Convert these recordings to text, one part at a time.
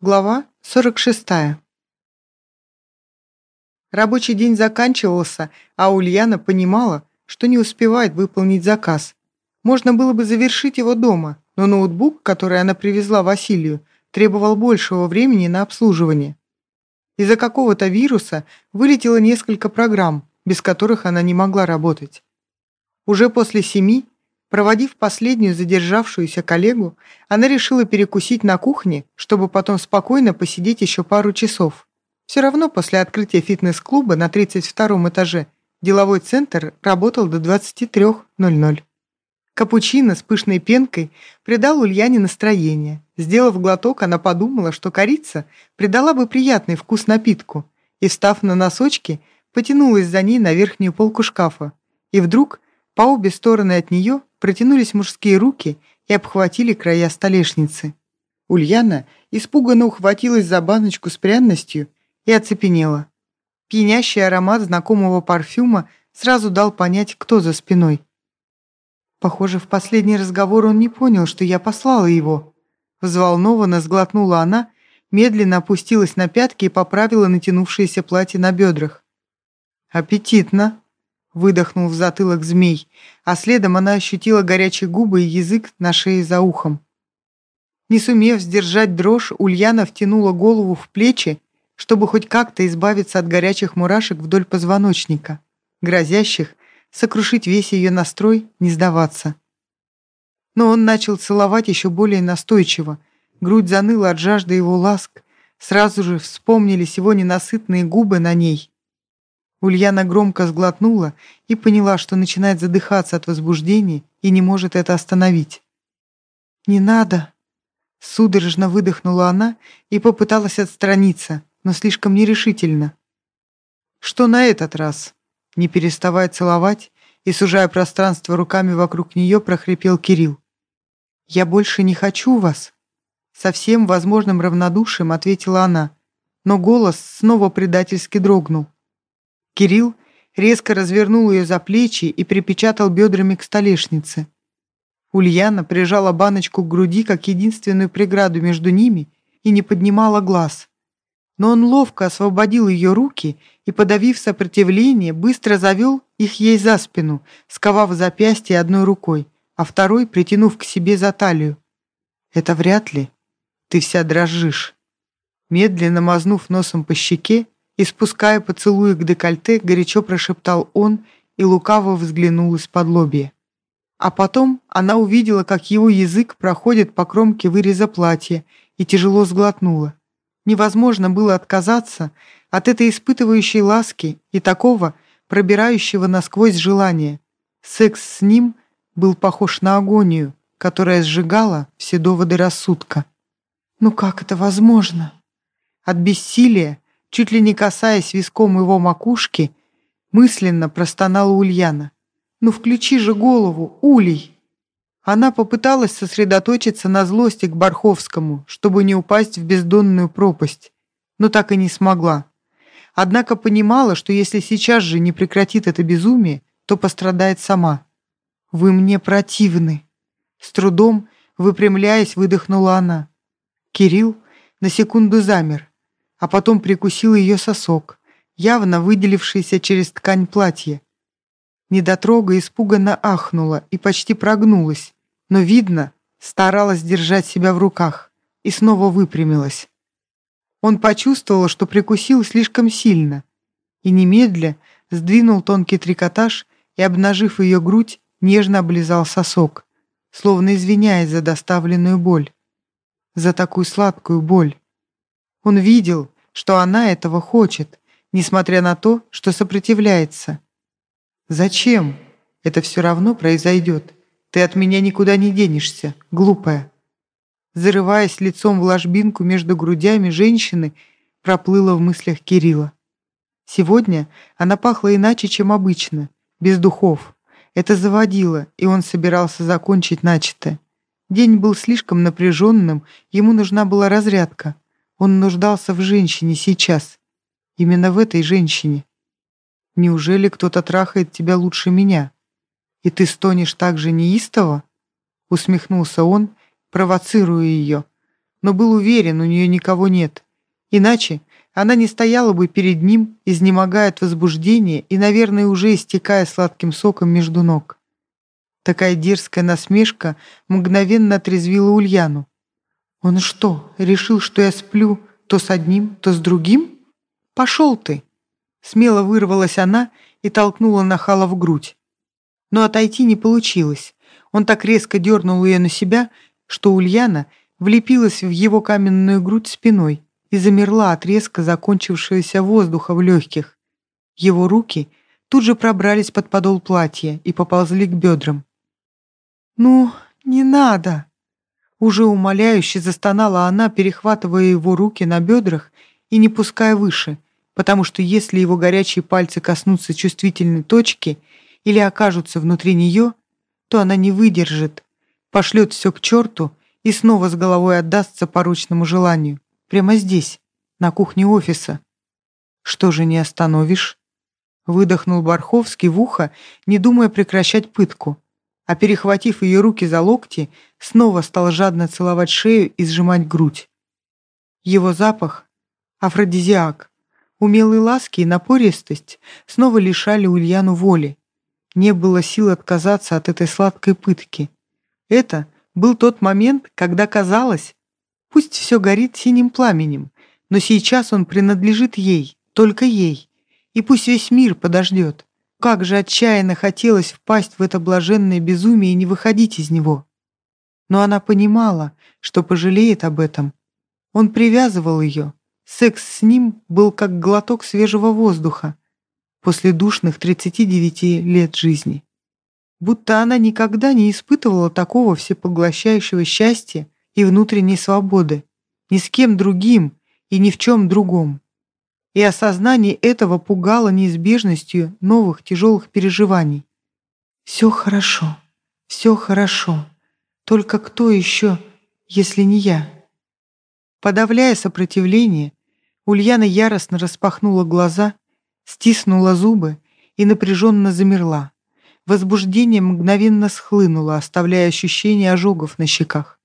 Глава 46. Рабочий день заканчивался, а Ульяна понимала, что не успевает выполнить заказ. Можно было бы завершить его дома, но ноутбук, который она привезла Василию, требовал большего времени на обслуживание. Из-за какого-то вируса вылетело несколько программ, без которых она не могла работать. Уже после семи Проводив последнюю задержавшуюся коллегу, она решила перекусить на кухне, чтобы потом спокойно посидеть еще пару часов. Все равно после открытия фитнес-клуба на 32 этаже деловой центр работал до 23.00. Капучино с пышной пенкой придал Ульяне настроение. Сделав глоток, она подумала, что корица придала бы приятный вкус напитку, и, встав на носочки, потянулась за ней на верхнюю полку шкафа. И вдруг по обе стороны от нее протянулись мужские руки и обхватили края столешницы. Ульяна испуганно ухватилась за баночку с пряностью и оцепенела. Пьянящий аромат знакомого парфюма сразу дал понять, кто за спиной. Похоже, в последний разговор он не понял, что я послала его. Взволнованно сглотнула она, медленно опустилась на пятки и поправила натянувшееся платье на бедрах. «Аппетитно!» Выдохнул в затылок змей, а следом она ощутила горячие губы и язык на шее за ухом. Не сумев сдержать дрожь, Ульяна втянула голову в плечи, чтобы хоть как-то избавиться от горячих мурашек вдоль позвоночника, грозящих сокрушить весь ее настрой, не сдаваться. Но он начал целовать еще более настойчиво, грудь заныла от жажды его ласк, сразу же вспомнились его ненасытные губы на ней — Ульяна громко сглотнула и поняла, что начинает задыхаться от возбуждения и не может это остановить. «Не надо!» Судорожно выдохнула она и попыталась отстраниться, но слишком нерешительно. «Что на этот раз?» Не переставая целовать и сужая пространство руками вокруг нее, прохрипел Кирилл. «Я больше не хочу вас!» Со всем возможным равнодушием ответила она, но голос снова предательски дрогнул. Кирилл резко развернул ее за плечи и припечатал бедрами к столешнице. Ульяна прижала баночку к груди как единственную преграду между ними и не поднимала глаз. Но он ловко освободил ее руки и, подавив сопротивление, быстро завел их ей за спину, сковав запястье одной рукой, а второй притянув к себе за талию. «Это вряд ли. Ты вся дрожишь». Медленно мазнув носом по щеке, и, спуская поцелуи к декольте, горячо прошептал он и лукаво взглянул из-под лобья. А потом она увидела, как его язык проходит по кромке выреза платья и тяжело сглотнула. Невозможно было отказаться от этой испытывающей ласки и такого пробирающего насквозь желания. Секс с ним был похож на агонию, которая сжигала все доводы рассудка. «Ну как это возможно?» От бессилия чуть ли не касаясь виском его макушки, мысленно простонала Ульяна. «Ну включи же голову, Улей!» Она попыталась сосредоточиться на злости к Барховскому, чтобы не упасть в бездонную пропасть, но так и не смогла. Однако понимала, что если сейчас же не прекратит это безумие, то пострадает сама. «Вы мне противны!» С трудом, выпрямляясь, выдохнула она. Кирилл на секунду замер, а потом прикусил ее сосок, явно выделившийся через ткань платья. Недотрога испуганно ахнула и почти прогнулась, но, видно, старалась держать себя в руках и снова выпрямилась. Он почувствовал, что прикусил слишком сильно, и немедля сдвинул тонкий трикотаж и, обнажив ее грудь, нежно облизал сосок, словно извиняясь за доставленную боль. За такую сладкую боль. Он видел, что она этого хочет, несмотря на то, что сопротивляется. «Зачем? Это все равно произойдет. Ты от меня никуда не денешься, глупая». Зарываясь лицом в ложбинку между грудями женщины, проплыла в мыслях Кирилла. Сегодня она пахла иначе, чем обычно, без духов. Это заводило, и он собирался закончить начатое. День был слишком напряженным, ему нужна была разрядка. Он нуждался в женщине сейчас. Именно в этой женщине. Неужели кто-то трахает тебя лучше меня? И ты стонешь так же неистово? Усмехнулся он, провоцируя ее. но был уверен, у нее никого нет. Иначе она не стояла бы перед ним, изнемогая от возбуждения и, наверное, уже истекая сладким соком между ног. Такая дерзкая насмешка мгновенно отрезвила Ульяну. «Он что, решил, что я сплю то с одним, то с другим? Пошел ты!» Смело вырвалась она и толкнула нахала в грудь. Но отойти не получилось. Он так резко дернул ее на себя, что Ульяна влепилась в его каменную грудь спиной и замерла от резко закончившегося воздуха в легких. Его руки тут же пробрались под подол платья и поползли к бедрам. «Ну, не надо!» Уже умоляюще застонала она, перехватывая его руки на бедрах и не пуская выше, потому что если его горячие пальцы коснутся чувствительной точки или окажутся внутри нее, то она не выдержит, пошлет все к черту и снова с головой отдастся порочному желанию. Прямо здесь, на кухне офиса. Что же не остановишь? Выдохнул Барховский в ухо, не думая прекращать пытку, а перехватив ее руки за локти, снова стал жадно целовать шею и сжимать грудь. Его запах — афродизиак. Умелые ласки и напористость снова лишали Ульяну воли. Не было сил отказаться от этой сладкой пытки. Это был тот момент, когда казалось, пусть все горит синим пламенем, но сейчас он принадлежит ей, только ей, и пусть весь мир подождет. Как же отчаянно хотелось впасть в это блаженное безумие и не выходить из него. Но она понимала, что пожалеет об этом. Он привязывал ее. Секс с ним был как глоток свежего воздуха после душных 39 лет жизни будто она никогда не испытывала такого всепоглощающего счастья и внутренней свободы, ни с кем другим и ни в чем другом. И осознание этого пугало неизбежностью новых тяжелых переживаний. «Все хорошо, все хорошо. Только кто еще, если не я?» Подавляя сопротивление, Ульяна яростно распахнула глаза, стиснула зубы и напряженно замерла. Возбуждение мгновенно схлынуло, оставляя ощущение ожогов на щеках.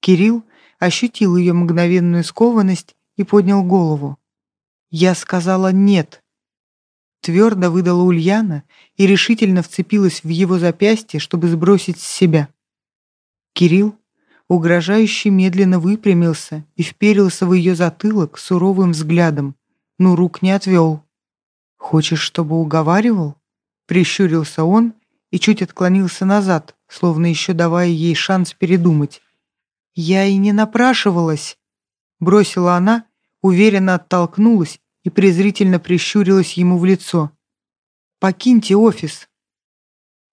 Кирилл ощутил ее мгновенную скованность и поднял голову. «Я сказала нет», — твердо выдала Ульяна и решительно вцепилась в его запястье, чтобы сбросить с себя. Кирилл угрожающе медленно выпрямился и вперился в ее затылок суровым взглядом, но рук не отвел. «Хочешь, чтобы уговаривал?» Прищурился он и чуть отклонился назад, словно еще давая ей шанс передумать. «Я и не напрашивалась», — бросила она, уверенно оттолкнулась и презрительно прищурилась ему в лицо. «Покиньте офис».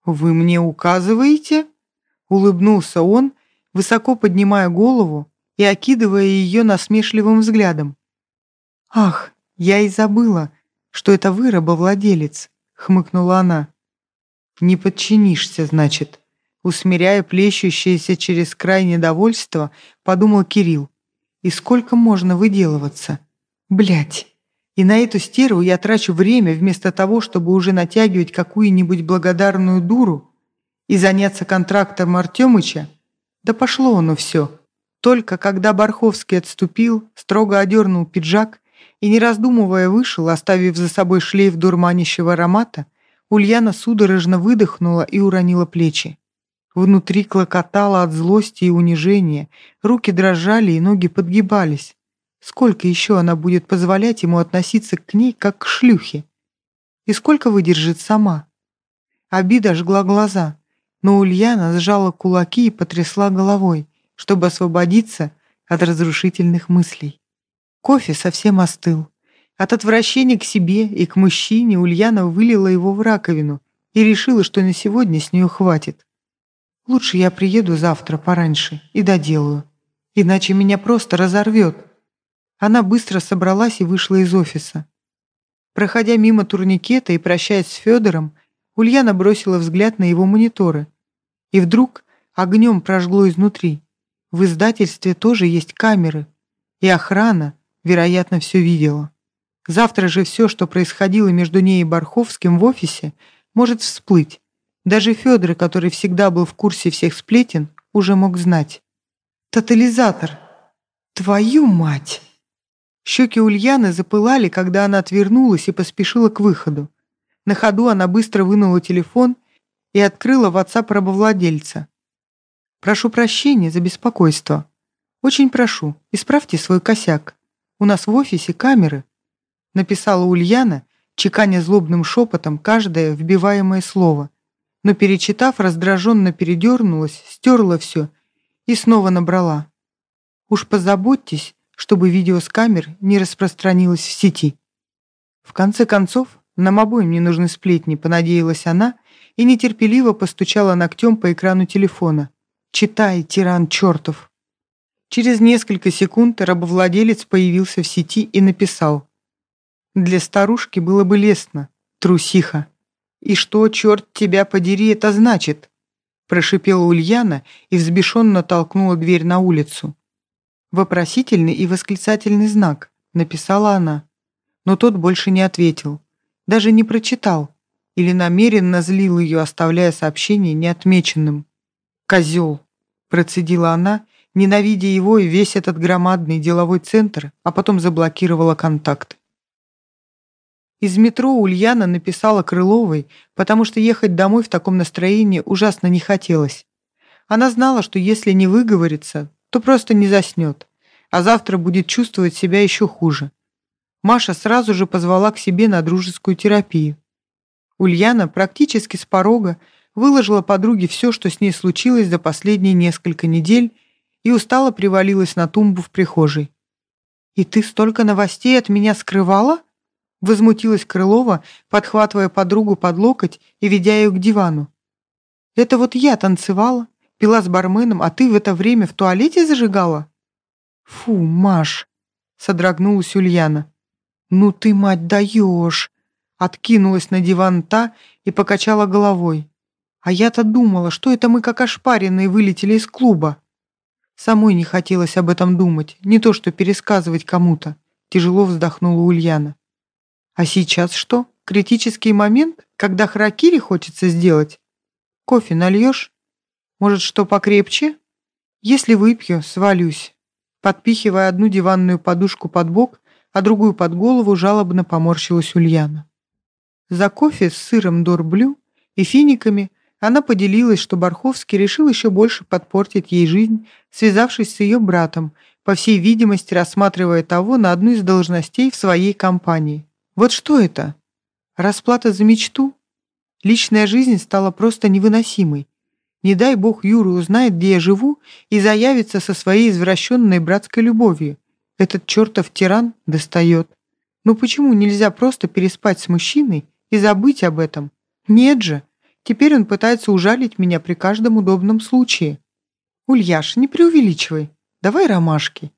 «Вы мне указываете?» — улыбнулся он, высоко поднимая голову и окидывая ее насмешливым взглядом. «Ах, я и забыла, что это вы рабовладелец хмыкнула она. «Не подчинишься, значит», усмиряя плещущееся через край недовольство, подумал Кирилл. «И сколько можно выделываться? Блять! И на эту стерву я трачу время вместо того, чтобы уже натягивать какую-нибудь благодарную дуру и заняться контрактом Артемыча? Да пошло оно все». Только когда Барховский отступил, строго одернул пиджак и, не раздумывая, вышел, оставив за собой шлейф дурманящего аромата, Ульяна судорожно выдохнула и уронила плечи. Внутри клокотало от злости и унижения, руки дрожали и ноги подгибались. Сколько еще она будет позволять ему относиться к ней, как к шлюхе? И сколько выдержит сама? Обида жгла глаза, но Ульяна сжала кулаки и потрясла головой, чтобы освободиться от разрушительных мыслей. Кофе совсем остыл. От отвращения к себе и к мужчине Ульяна вылила его в раковину и решила, что на сегодня с нее хватит. Лучше я приеду завтра пораньше и доделаю, иначе меня просто разорвет. Она быстро собралась и вышла из офиса. Проходя мимо турникета и прощаясь с Федором, Ульяна бросила взгляд на его мониторы. И вдруг огнем прожгло изнутри. В издательстве тоже есть камеры. И охрана, вероятно, все видела. Завтра же все, что происходило между ней и Барховским в офисе, может всплыть. Даже Федор, который всегда был в курсе всех сплетен, уже мог знать. «Тотализатор!» Твою мать! Щеки Ульяны запылали, когда она отвернулась и поспешила к выходу. На ходу она быстро вынула телефон и открыла WhatsApp рабовладельца. «Прошу прощения за беспокойство. Очень прошу, исправьте свой косяк. У нас в офисе камеры», написала Ульяна, чеканя злобным шепотом каждое вбиваемое слово, но, перечитав, раздраженно передернулась, стерла все и снова набрала. «Уж позаботьтесь, чтобы видео с камер не распространилось в сети». В конце концов, нам обоим не нужны сплетни, понадеялась она и нетерпеливо постучала ногтем по экрану телефона. «Читай, тиран чертов!» Через несколько секунд рабовладелец появился в сети и написал. «Для старушки было бы лестно, трусиха. И что, черт тебя подери, это значит?» Прошипела Ульяна и взбешенно толкнула дверь на улицу. «Вопросительный и восклицательный знак», — написала она. Но тот больше не ответил. Даже не прочитал. Или намеренно злил ее, оставляя сообщение неотмеченным. «Козел!» — процедила она, ненавидя его и весь этот громадный деловой центр, а потом заблокировала контакт. Из метро Ульяна написала Крыловой, потому что ехать домой в таком настроении ужасно не хотелось. Она знала, что если не выговорится, то просто не заснет, а завтра будет чувствовать себя еще хуже. Маша сразу же позвала к себе на дружескую терапию. Ульяна практически с порога выложила подруге все, что с ней случилось за последние несколько недель, и устало привалилась на тумбу в прихожей. «И ты столько новостей от меня скрывала?» Возмутилась Крылова, подхватывая подругу под локоть и ведя ее к дивану. «Это вот я танцевала, пила с барменом, а ты в это время в туалете зажигала?» «Фу, Маш!» — содрогнулась Ульяна. «Ну ты, мать, даешь!» Откинулась на диван та и покачала головой. «А я-то думала, что это мы как ошпаренные вылетели из клуба». Самой не хотелось об этом думать, не то что пересказывать кому-то. Тяжело вздохнула Ульяна. «А сейчас что? Критический момент, когда харакири хочется сделать? Кофе нальешь? Может, что покрепче? Если выпью, свалюсь». Подпихивая одну диванную подушку под бок, а другую под голову жалобно поморщилась Ульяна. За кофе с сыром Дорблю и финиками она поделилась, что Барховский решил еще больше подпортить ей жизнь, связавшись с ее братом, по всей видимости рассматривая того на одну из должностей в своей компании. Вот что это? Расплата за мечту? Личная жизнь стала просто невыносимой. Не дай бог Юра узнает, где я живу, и заявится со своей извращенной братской любовью. Этот чертов тиран достает. Ну почему нельзя просто переспать с мужчиной и забыть об этом? Нет же. Теперь он пытается ужалить меня при каждом удобном случае. Ульяш, не преувеличивай. Давай ромашки.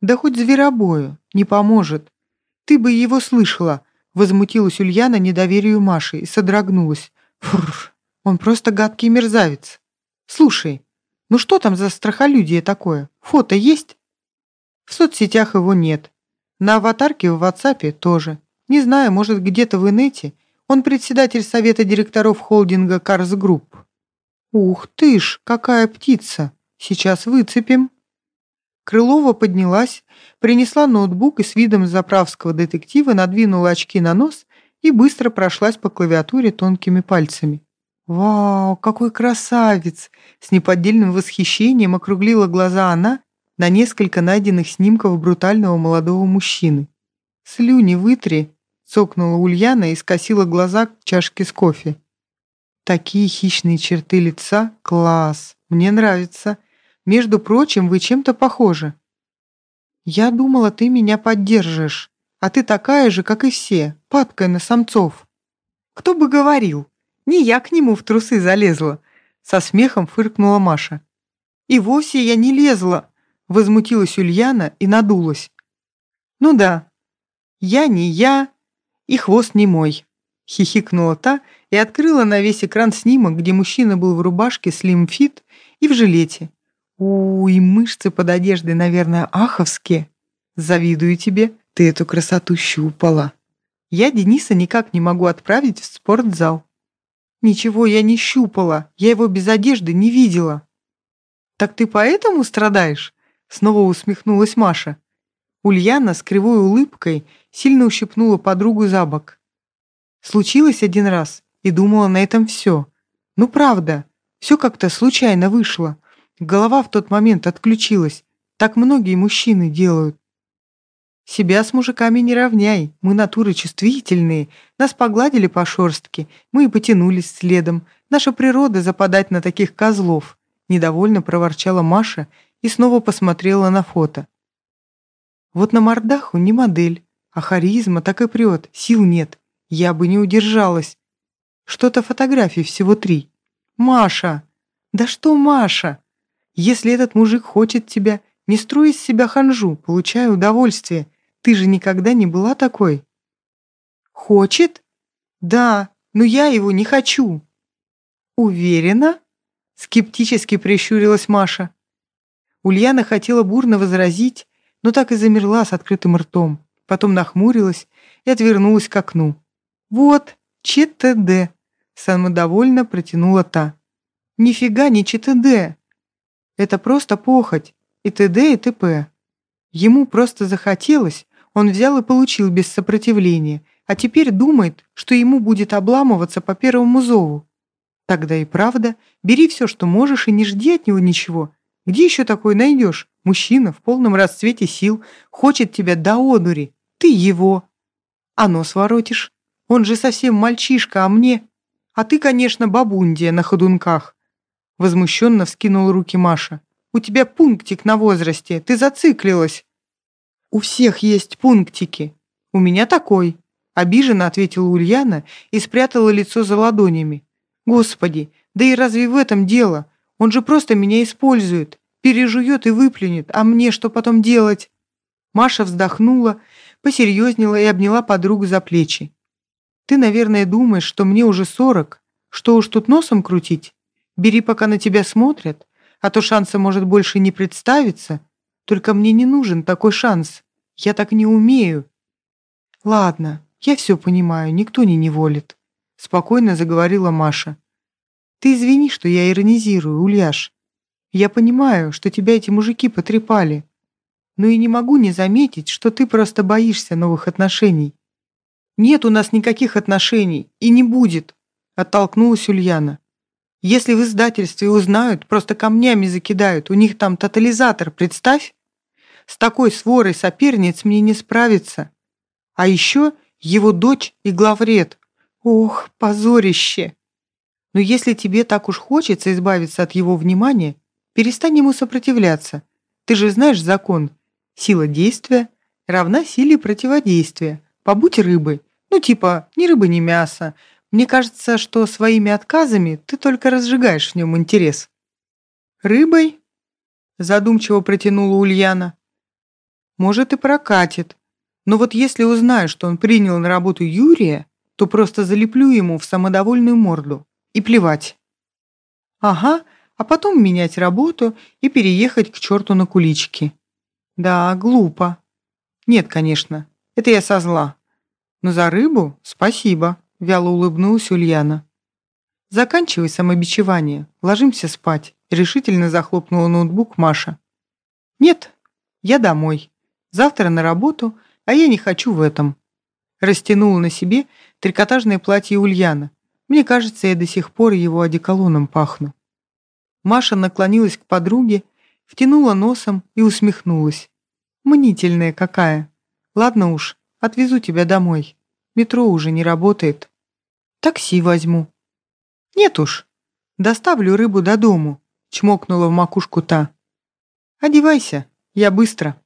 Да хоть зверобою. Не поможет. Ты бы его слышала. Возмутилась Ульяна недоверию Маши и содрогнулась. Фур, он просто гадкий мерзавец. Слушай, ну что там за страхолюдие такое? Фото есть? В соцсетях его нет. На аватарке в WhatsApp тоже. Не знаю, может, где-то в инете. Он председатель совета директоров холдинга Карс Group. Ух ты ж, какая птица! Сейчас выцепим. Крылова поднялась, принесла ноутбук и с видом заправского детектива надвинула очки на нос и быстро прошлась по клавиатуре тонкими пальцами. «Вау, какой красавец!» С неподдельным восхищением округлила глаза она на несколько найденных снимков брутального молодого мужчины. «Слюни вытри!» — цокнула Ульяна и скосила глаза к чашке с кофе. «Такие хищные черты лица! Класс! Мне нравится! Между прочим, вы чем-то похожи». «Я думала, ты меня поддержишь, а ты такая же, как и все, падкая на самцов». «Кто бы говорил? Не я к нему в трусы залезла!» Со смехом фыркнула Маша. «И вовсе я не лезла!» Возмутилась Ульяна и надулась. «Ну да, я не я, и хвост не мой», — хихикнула та и открыла на весь экран снимок, где мужчина был в рубашке слим-фит и в жилете. У, и мышцы под одеждой, наверное, аховские. Завидую тебе, ты эту красоту щупала. Я Дениса никак не могу отправить в спортзал. Ничего я не щупала, я его без одежды не видела. Так ты поэтому страдаешь? Снова усмехнулась Маша. Ульяна с кривой улыбкой сильно ущипнула подругу за бок. Случилось один раз, и думала на этом все. Ну правда, все как-то случайно вышло. Голова в тот момент отключилась. Так многие мужчины делают. Себя с мужиками не равняй, мы натуры чувствительные. Нас погладили по шорстке, мы и потянулись следом. Наша природа западать на таких козлов. Недовольно проворчала Маша и снова посмотрела на фото. Вот на мордаху не модель, а харизма так и прет, сил нет. Я бы не удержалась. Что-то фотографий всего три. Маша! Да что Маша? Если этот мужик хочет тебя, не строй из себя ханжу, получай удовольствие. Ты же никогда не была такой. Хочет? Да, но я его не хочу. Уверена? Скептически прищурилась Маша. Ульяна хотела бурно возразить, но так и замерла с открытым ртом. Потом нахмурилась и отвернулась к окну. «Вот, ЧТД», — самодовольно протянула та. «Нифига не ЧТД. Это просто похоть, и т.д. и т.п. Ему просто захотелось, он взял и получил без сопротивления, а теперь думает, что ему будет обламываться по первому зову. Тогда и правда, бери все, что можешь, и не жди от него ничего. Где еще такой найдешь? Мужчина в полном расцвете сил, хочет тебя до одури. Ты его. А нос воротишь. Он же совсем мальчишка, а мне... А ты, конечно, бабундия на ходунках. Возмущенно вскинул руки Маша. У тебя пунктик на возрасте, ты зациклилась. У всех есть пунктики. У меня такой. Обиженно ответила Ульяна и спрятала лицо за ладонями. Господи, да и разве в этом дело? Он же просто меня использует, пережует и выплюнет, а мне что потом делать? Маша вздохнула, посерьезнела и обняла подругу за плечи. Ты, наверное, думаешь, что мне уже сорок, что уж тут носом крутить? Бери, пока на тебя смотрят, а то шанса может больше не представиться. Только мне не нужен такой шанс. Я так не умею. Ладно, я все понимаю, никто не неволит. Спокойно заговорила Маша. Ты извини, что я иронизирую, Ульяш. Я понимаю, что тебя эти мужики потрепали. Но и не могу не заметить, что ты просто боишься новых отношений. Нет у нас никаких отношений и не будет, оттолкнулась Ульяна. Если в издательстве узнают, просто камнями закидают. У них там тотализатор, представь. С такой сворой соперниц мне не справиться. А еще его дочь и главред. Ох, позорище. Но если тебе так уж хочется избавиться от его внимания, перестань ему сопротивляться. Ты же знаешь закон. Сила действия равна силе противодействия. Побудь рыбой. Ну типа, ни рыба, ни мясо. Мне кажется, что своими отказами ты только разжигаешь в нем интерес». «Рыбой?» – задумчиво протянула Ульяна. «Может, и прокатит. Но вот если узнаю, что он принял на работу Юрия, то просто залеплю ему в самодовольную морду. И плевать». «Ага, а потом менять работу и переехать к черту на кулички». «Да, глупо». «Нет, конечно, это я со зла. Но за рыбу спасибо» вяло улыбнулась Ульяна. «Заканчивай самобичевание, ложимся спать», решительно захлопнула ноутбук Маша. «Нет, я домой. Завтра на работу, а я не хочу в этом». Растянула на себе трикотажное платье Ульяна. Мне кажется, я до сих пор его одеколоном пахну. Маша наклонилась к подруге, втянула носом и усмехнулась. «Мнительная какая. Ладно уж, отвезу тебя домой. Метро уже не работает». Такси возьму». «Нет уж, доставлю рыбу до дому», — чмокнула в макушку та. «Одевайся, я быстро».